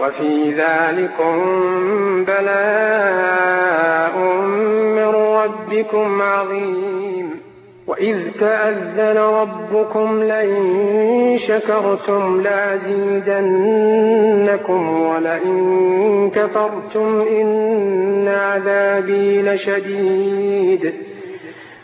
وفي ذلكم بلاء من ربكم عظيم. وإذ تأذن ربكم لئن شكرتم لأزيدنكم ولئن كفرتم إن عذابي لشديد.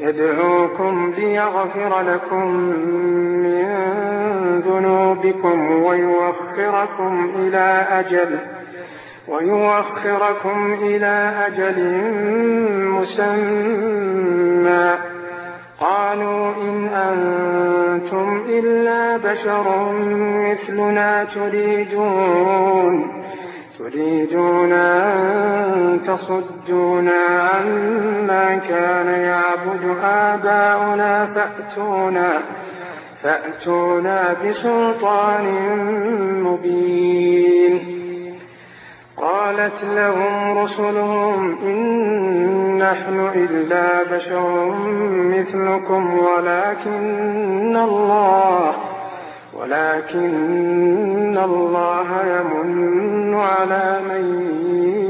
يدعوكم ليغفر لكم من ذنوبكم ويوخركم إلى أجل ويوخركم إلى أجل مسمى. قالوا إن أنتم إلا بشر مثلنا تريدون تريدون أن تصدونا عما كان يعبد آباؤنا فأتونا فأتونا بسلطان مبين. قالت لهم رسلهم إن نحن إلا بشر مثلكم ولكن الله ولكن الله يمن على من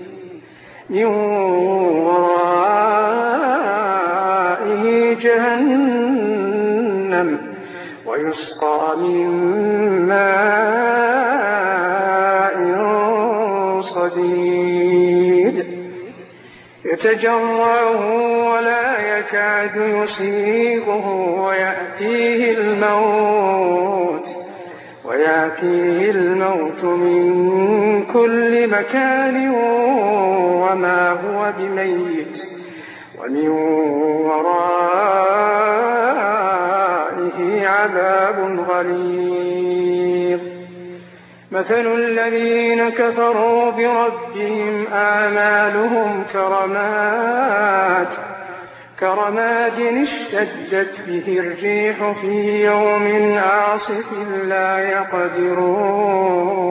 من ورائه جهنم ويسقى من ماء صديد. يتجرعه ولا يكاد يسيغه ويأتيه الموت ويأتيه الموت من كل مكان وما هو بميت ومن ورائه عذاب غليظ. مثل الذين كفروا بربهم آمالهم كرمات كرماد اشتدت به الريح في يوم عاصف لا يقدرون.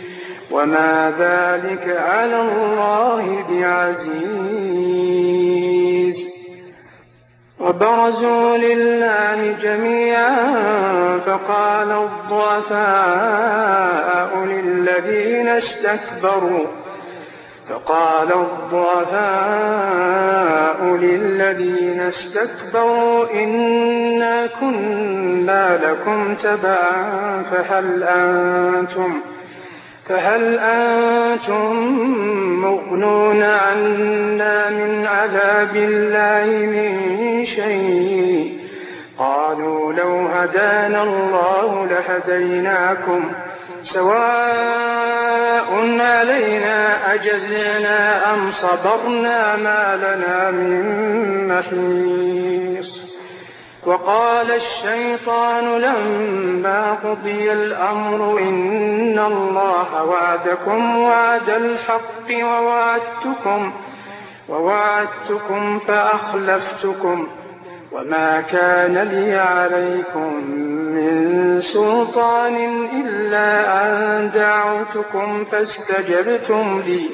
وما ذلك على الله بعزيز وبرزوا لله جميعا فقال الضعفاء للذين استكبروا فقال الضعفاء للذين استكبروا إنا كنا لكم تبعا فهل أنتم فهل أنتم مغنون عنا من عذاب الله من شيء؟ قالوا لو هدانا الله لهديناكم سواء علينا أجزنا أم صبرنا ما لنا من محيص. وقال الشيطان لما قضي الأمر إن الله وعدكم وعد الحق ووعدتكم ووعدتكم فأخلفتكم وما كان لي عليكم من سلطان إلا أن دعوتكم فاستجبتم لي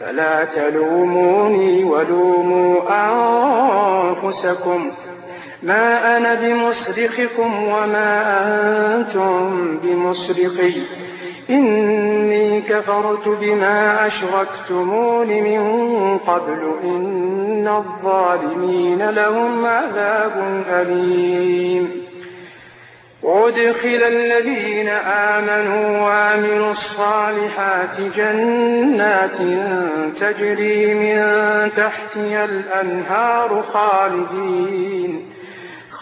فلا تلوموني ولوموا أنفسكم ما أنا بمصرخكم وما أنتم بمصرخي إني كفرت بما أشركتمون من قبل. إن الظالمين لهم عذاب أليم. وادخل الذين آمنوا وعملوا الصالحات جنات تجري من تحتها الأنهار خالدين.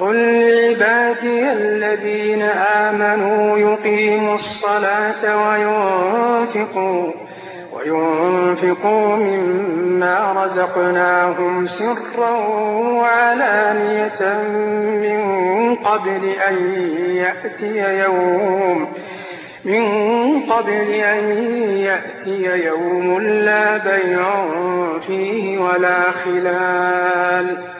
قل لعبادي الذين آمنوا يقيموا الصلاة وينفقوا وينفقوا مما رزقناهم سرا وعلانية من قبل أن يأتي يوم من قبل أن يأتي يوم لا بيع فيه ولا خلال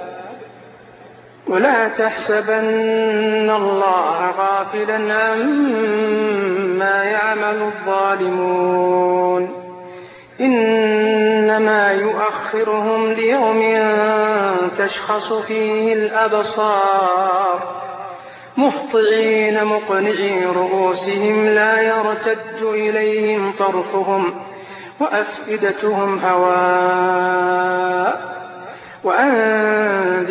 ولا تحسبن الله غافلا عما يعمل الظالمون. إنما يؤخرهم ليوم تشخص فيه الأبصار. مهطعين مقنعي رؤوسهم لا يرتد إليهم طرفهم وأفئدتهم هواء. وأنذر